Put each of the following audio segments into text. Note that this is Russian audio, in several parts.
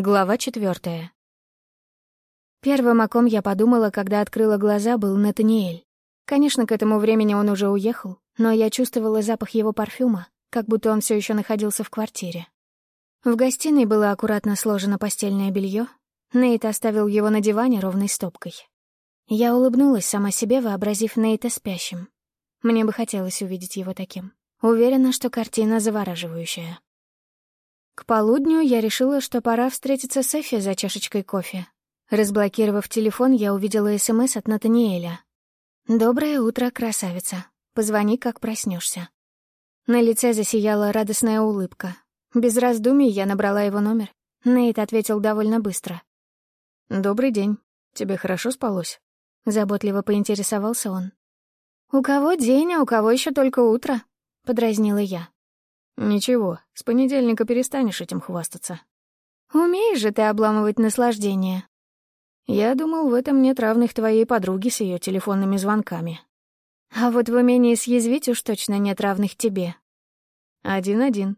Глава четвертая. Первым, о ком я подумала, когда открыла глаза, был Натаниэль. Конечно, к этому времени он уже уехал, но я чувствовала запах его парфюма, как будто он все еще находился в квартире. В гостиной было аккуратно сложено постельное белье. Нейт оставил его на диване ровной стопкой. Я улыбнулась сама себе, вообразив Нейта спящим. Мне бы хотелось увидеть его таким. Уверена, что картина завораживающая. К полудню я решила, что пора встретиться с Эфи за чашечкой кофе. Разблокировав телефон, я увидела СМС от Натаниэля. «Доброе утро, красавица. Позвони, как проснешься. На лице засияла радостная улыбка. Без раздумий я набрала его номер. Нейт ответил довольно быстро. «Добрый день. Тебе хорошо спалось?» Заботливо поинтересовался он. «У кого день, а у кого еще только утро?» — подразнила я. «Ничего, с понедельника перестанешь этим хвастаться». «Умеешь же ты обламывать наслаждение». «Я думал, в этом нет равных твоей подруге с ее телефонными звонками». «А вот в умении съязвить уж точно нет равных тебе». «Один-один».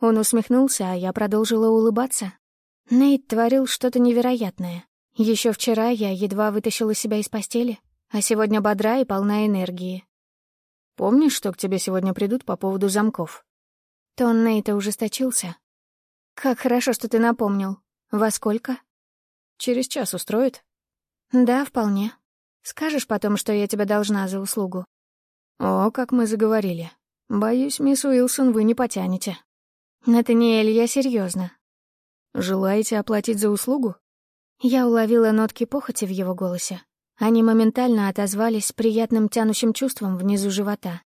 Он усмехнулся, а я продолжила улыбаться. Нейт творил что-то невероятное. Еще вчера я едва вытащила себя из постели, а сегодня бодра и полна энергии. «Помнишь, что к тебе сегодня придут по поводу замков?» Тон Нейта ужесточился. «Как хорошо, что ты напомнил. Во сколько?» «Через час устроит?» «Да, вполне. Скажешь потом, что я тебе должна за услугу?» «О, как мы заговорили. Боюсь, мисс Уилсон, вы не потянете». «Натаниэль, я серьезно. «Желаете оплатить за услугу?» Я уловила нотки похоти в его голосе. Они моментально отозвались приятным тянущим чувством внизу живота.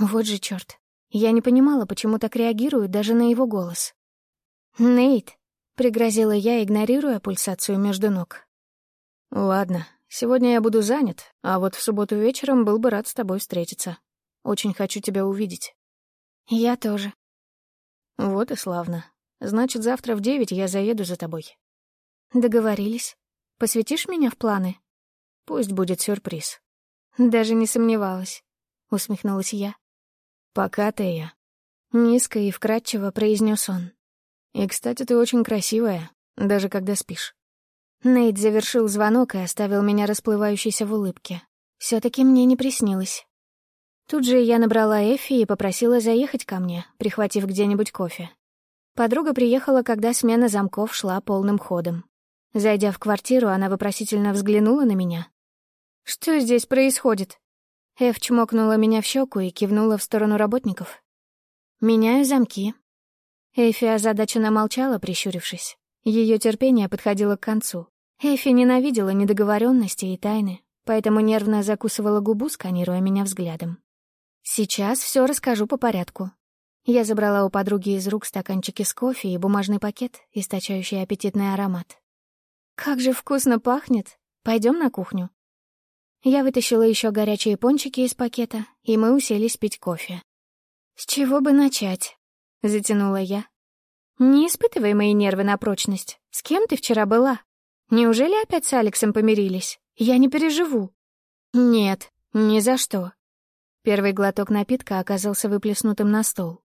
Вот же чёрт. Я не понимала, почему так реагирую даже на его голос. «Нейт», — пригрозила я, игнорируя пульсацию между ног. «Ладно, сегодня я буду занят, а вот в субботу вечером был бы рад с тобой встретиться. Очень хочу тебя увидеть». «Я тоже». «Вот и славно. Значит, завтра в девять я заеду за тобой». «Договорились. Посвятишь меня в планы?» «Пусть будет сюрприз». «Даже не сомневалась», — усмехнулась я. «Пока, Тея», — низко и вкрадчиво произнес он. «И, кстати, ты очень красивая, даже когда спишь». Нейт завершил звонок и оставил меня расплывающейся в улыбке. все таки мне не приснилось. Тут же я набрала Эфи и попросила заехать ко мне, прихватив где-нибудь кофе. Подруга приехала, когда смена замков шла полным ходом. Зайдя в квартиру, она вопросительно взглянула на меня. «Что здесь происходит?» Эфи чмокнула меня в щеку и кивнула в сторону работников. «Меняю замки». Эфи озадаченно молчала, прищурившись. Ее терпение подходило к концу. Эфи ненавидела недоговоренности и тайны, поэтому нервно закусывала губу, сканируя меня взглядом. «Сейчас все расскажу по порядку». Я забрала у подруги из рук стаканчики с кофе и бумажный пакет, источающий аппетитный аромат. «Как же вкусно пахнет! Пойдем на кухню». Я вытащила еще горячие пончики из пакета, и мы уселись пить кофе. «С чего бы начать?» — затянула я. «Не испытывай мои нервы на прочность. С кем ты вчера была? Неужели опять с Алексом помирились? Я не переживу». «Нет, ни за что». Первый глоток напитка оказался выплеснутым на стол.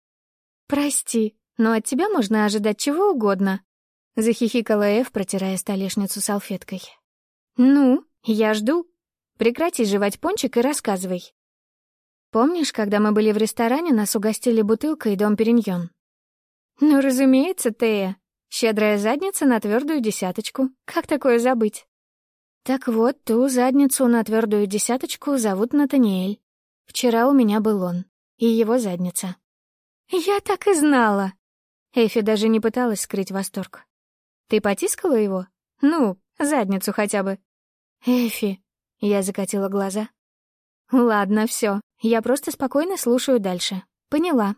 «Прости, но от тебя можно ожидать чего угодно», — захихикала Эв, протирая столешницу салфеткой. «Ну, я жду», Прекрати жевать пончик и рассказывай. Помнишь, когда мы были в ресторане, нас угостили бутылкой Дом Периньон? Ну, разумеется, Тея. Щедрая задница на твердую десяточку. Как такое забыть? Так вот, ту задницу на твердую десяточку зовут Натаниэль. Вчера у меня был он. И его задница. Я так и знала. Эфи даже не пыталась скрыть восторг. Ты потискала его? Ну, задницу хотя бы. Эфи, я закатила глаза. «Ладно, все. Я просто спокойно слушаю дальше. Поняла».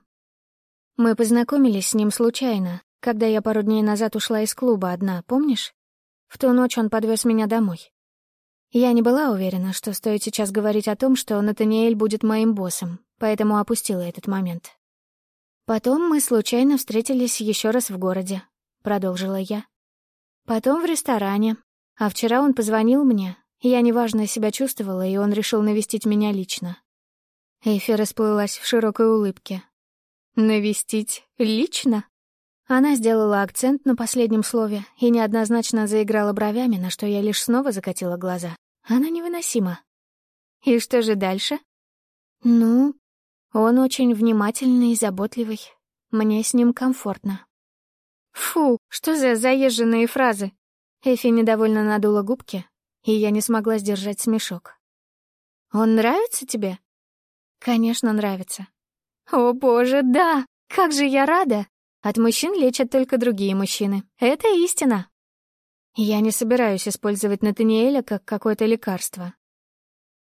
Мы познакомились с ним случайно, когда я пару дней назад ушла из клуба одна, помнишь? В ту ночь он подвез меня домой. Я не была уверена, что стоит сейчас говорить о том, что Натаниэль будет моим боссом, поэтому опустила этот момент. Потом мы случайно встретились еще раз в городе, продолжила я. Потом в ресторане, а вчера он позвонил мне, я неважно себя чувствовала, и он решил навестить меня лично. Эйфи расплылась в широкой улыбке. «Навестить лично?» Она сделала акцент на последнем слове и неоднозначно заиграла бровями, на что я лишь снова закатила глаза. Она невыносима. И что же дальше? Ну, он очень внимательный и заботливый. Мне с ним комфортно. Фу, что за заезженные фразы? Эфи недовольно надула губки, и я не смогла сдержать смешок. «Он нравится тебе?» «Конечно, нравится». «О, боже, да! Как же я рада! От мужчин лечат только другие мужчины. Это истина!» Я не собираюсь использовать Натаниэля как какое-то лекарство.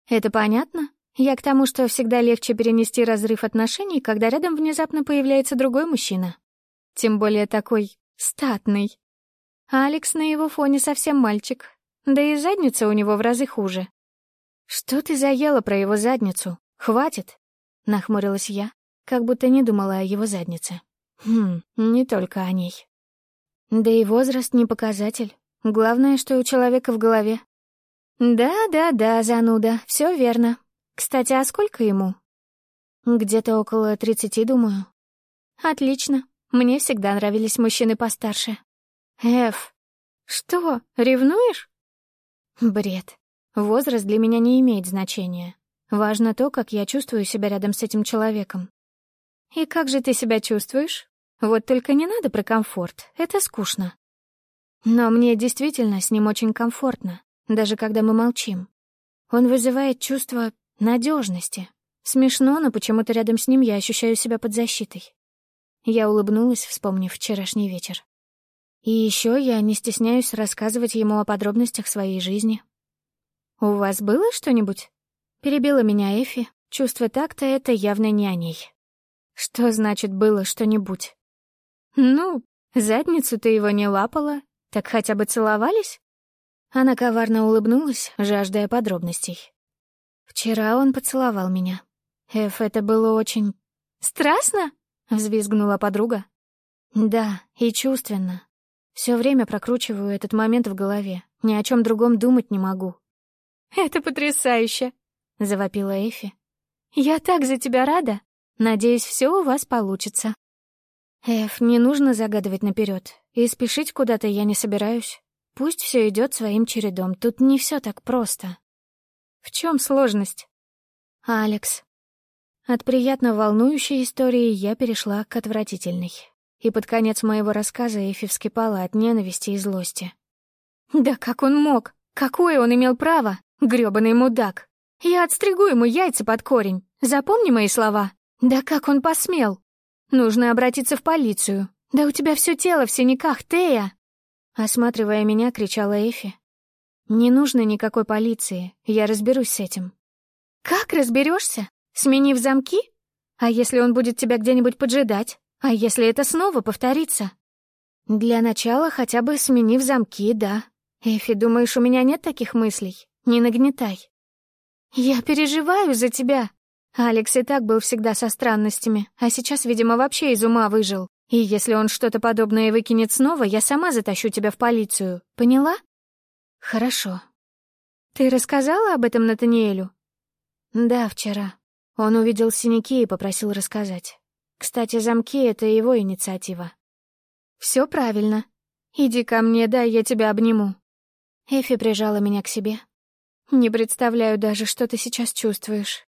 Это понятно? Я к тому, что всегда легче перенести разрыв отношений, когда рядом внезапно появляется другой мужчина. Тем более такой статный. Алекс на его фоне совсем мальчик, да и задница у него в разы хуже. «Что ты заела про его задницу? Хватит!» — нахмурилась я, как будто не думала о его заднице. Хм, не только о ней. Да и возраст не показатель. Главное, что у человека в голове. Да-да-да, зануда, все верно. Кстати, а сколько ему? Где-то около тридцати, думаю. Отлично. Мне всегда нравились мужчины постарше. Эф, что, ревнуешь? Бред. Возраст для меня не имеет значения. Важно то, как я чувствую себя рядом с этим человеком. И как же ты себя чувствуешь? Вот только не надо про комфорт, это скучно. Но мне действительно с ним очень комфортно, даже когда мы молчим. Он вызывает чувство надежности. Смешно, но почему-то рядом с ним я ощущаю себя под защитой. Я улыбнулась, вспомнив вчерашний вечер. И еще я не стесняюсь рассказывать ему о подробностях своей жизни. «У вас было что-нибудь?» Перебила меня Эфи. Чувство такта — это явно не о ней. Что значит «было что-нибудь»? Ну, задницу ты его не лапала, так хотя бы целовались? Она коварно улыбнулась, жаждая подробностей. Вчера он поцеловал меня. Эф, это было очень... «Страстно?» — взвизгнула подруга. «Да, и чувственно. Все время прокручиваю этот момент в голове. Ни о чем другом думать не могу. «Это потрясающе!» — завопила Эфи. «Я так за тебя рада! Надеюсь, все у вас получится». «Эф, не нужно загадывать наперед, и спешить куда-то я не собираюсь. Пусть все идет своим чередом, тут не все так просто». «В чем сложность?» «Алекс». От приятно волнующей истории я перешла к отвратительной и под конец моего рассказа Эфи вскипала от ненависти и злости. «Да как он мог? Какое он имел право? грёбаный мудак! Я отстригу ему яйца под корень. Запомни мои слова. Да как он посмел? Нужно обратиться в полицию. Да у тебя все тело в синяках, Тея!» Осматривая меня, кричала Эфи. «Не нужно никакой полиции, я разберусь с этим». «Как разберешься? Сменив замки? А если он будет тебя где-нибудь поджидать? А если это снова повторится? Для начала хотя бы сменив замки, да. Эфи, думаешь, у меня нет таких мыслей? Не нагнетай. Я переживаю за тебя. Алекс и так был всегда со странностями, а сейчас, видимо, вообще из ума выжил. И если он что-то подобное выкинет снова, я сама затащу тебя в полицию. Поняла? Хорошо. Ты рассказала об этом Натаниэлю? Да, вчера. Он увидел синяки и попросил рассказать. Кстати, замки — это его инициатива. Все правильно. Иди ко мне, дай я тебя обниму. Эфи прижала меня к себе. Не представляю даже, что ты сейчас чувствуешь.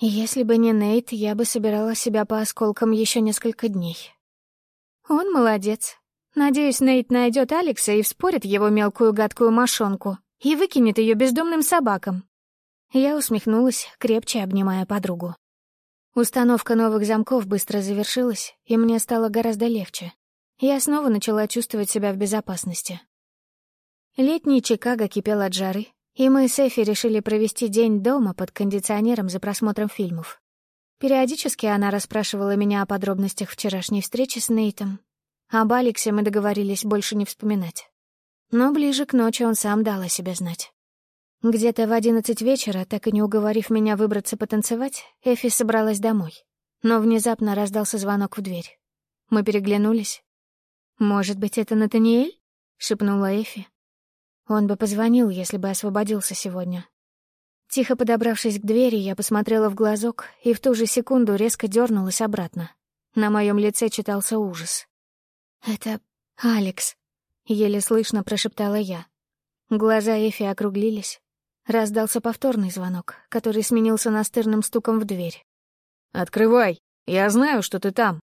Если бы не Нейт, я бы собирала себя по осколкам еще несколько дней. Он молодец. Надеюсь, Нейт найдет Алекса и вспорит его мелкую гадкую мошонку и выкинет ее бездомным собакам. Я усмехнулась, крепче обнимая подругу. Установка новых замков быстро завершилась, и мне стало гораздо легче. Я снова начала чувствовать себя в безопасности. Летний Чикаго кипел от жары, и мы с Эфи решили провести день дома под кондиционером за просмотром фильмов. Периодически она расспрашивала меня о подробностях вчерашней встречи с Нейтом. Об Алексе мы договорились больше не вспоминать. Но ближе к ночи он сам дал о себе знать. Где-то в одиннадцать вечера, так и не уговорив меня выбраться потанцевать, Эфи собралась домой. Но внезапно раздался звонок в дверь. Мы переглянулись. «Может быть, это Натаниэль?» — шепнула Эфи. Он бы позвонил, если бы освободился сегодня. Тихо подобравшись к двери, я посмотрела в глазок и в ту же секунду резко дернулась обратно. На моем лице читался ужас. «Это Алекс», — еле слышно прошептала я. Глаза Эфи округлились. Раздался повторный звонок, который сменился настырным стуком в дверь. «Открывай! Я знаю, что ты там!»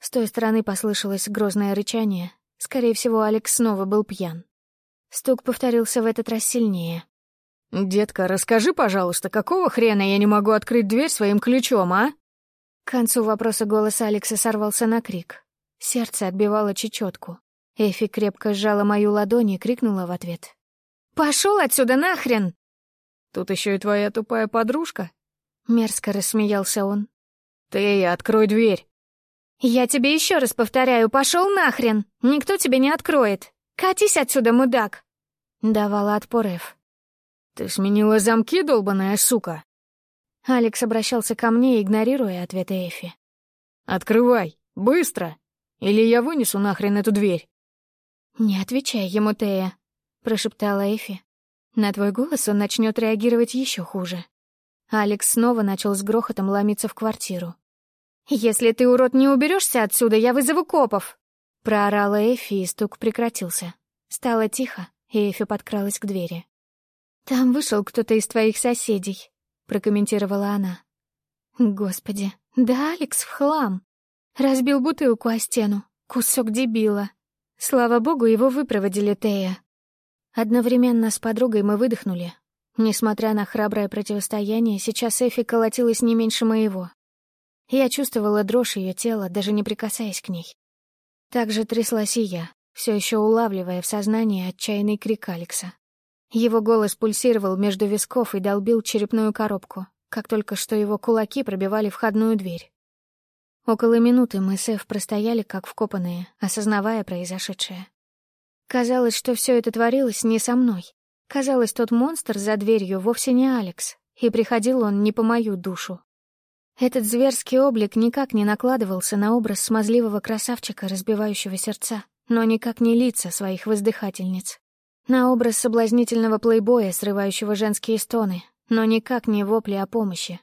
С той стороны послышалось грозное рычание. Скорее всего, Алекс снова был пьян. Стук повторился в этот раз сильнее. «Детка, расскажи, пожалуйста, какого хрена я не могу открыть дверь своим ключом, а?» К концу вопроса голос Алекса сорвался на крик. Сердце отбивало чечетку. Эфи крепко сжала мою ладонь и крикнула в ответ. «Пошел отсюда нахрен!» «Тут еще и твоя тупая подружка?» Мерзко рассмеялся он. «Ты, открой дверь!» «Я тебе еще раз повторяю, пошел нахрен! Никто тебе не откроет! Катись отсюда, мудак!» Давала отпор Эфи. «Ты сменила замки, долбаная сука?» Алекс обращался ко мне, игнорируя ответы Эфи. «Открывай! Быстро! Или я вынесу нахрен эту дверь!» «Не отвечай ему, Тея», — прошептала Эфи. «На твой голос он начнет реагировать еще хуже». Алекс снова начал с грохотом ломиться в квартиру. «Если ты, урод, не уберешься отсюда, я вызову копов!» Проорала Эфи, и стук прекратился. Стало тихо, и Эфи подкралась к двери. «Там вышел кто-то из твоих соседей», — прокомментировала она. «Господи, да Алекс в хлам. Разбил бутылку о стену. Кусок дебила. Слава богу, его выпроводили Тея». Одновременно с подругой мы выдохнули. Несмотря на храброе противостояние, сейчас Эфи колотилась не меньше моего. Я чувствовала дрожь ее тела, даже не прикасаясь к ней. Так же тряслась и я, все еще улавливая в сознании отчаянный крик Алекса. Его голос пульсировал между висков и долбил черепную коробку, как только что его кулаки пробивали входную дверь. Около минуты мы с Эв простояли как вкопанные, осознавая произошедшее. Казалось, что все это творилось не со мной. Казалось, тот монстр за дверью вовсе не Алекс, и приходил он не по мою душу, этот зверский облик никак не накладывался на образ смазливого красавчика, разбивающего сердца, но никак не лица своих воздыхательниц. На образ соблазнительного плейбоя, срывающего женские стоны, но никак не вопли о помощи.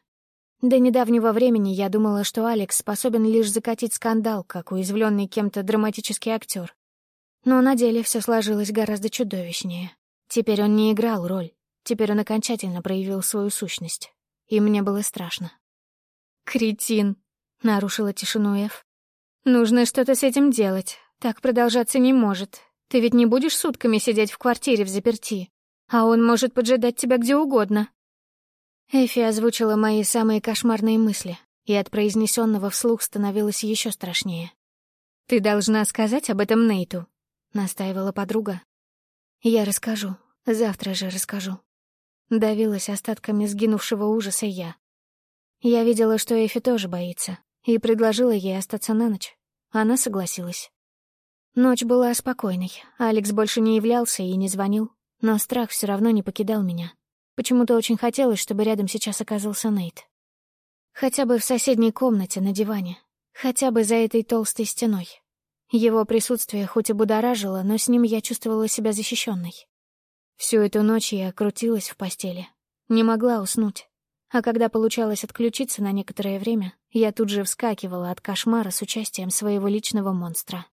До недавнего времени я думала, что Алекс способен лишь закатить скандал, как уязвленный кем-то драматический актер. Но на деле все сложилось гораздо чудовищнее. Теперь он не играл роль, теперь он окончательно проявил свою сущность. И мне было страшно. «Кретин!» — нарушила тишину Эф. «Нужно что-то с этим делать. Так продолжаться не может. Ты ведь не будешь сутками сидеть в квартире в заперти, а он может поджидать тебя где угодно». Эфи озвучила мои самые кошмарные мысли, и от произнесенного вслух становилось еще страшнее. «Ты должна сказать об этом Нейту», — настаивала подруга. «Я расскажу. Завтра же расскажу». Давилась остатками сгинувшего ужаса я. Я видела, что Эфи тоже боится, и предложила ей остаться на ночь. Она согласилась. Ночь была спокойной, Алекс больше не являлся и не звонил, но страх все равно не покидал меня. Почему-то очень хотелось, чтобы рядом сейчас оказался Нейт. Хотя бы в соседней комнате на диване, хотя бы за этой толстой стеной. Его присутствие хоть и будоражило, но с ним я чувствовала себя защищенной. Всю эту ночь я крутилась в постели, не могла уснуть. А когда получалось отключиться на некоторое время, я тут же вскакивала от кошмара с участием своего личного монстра.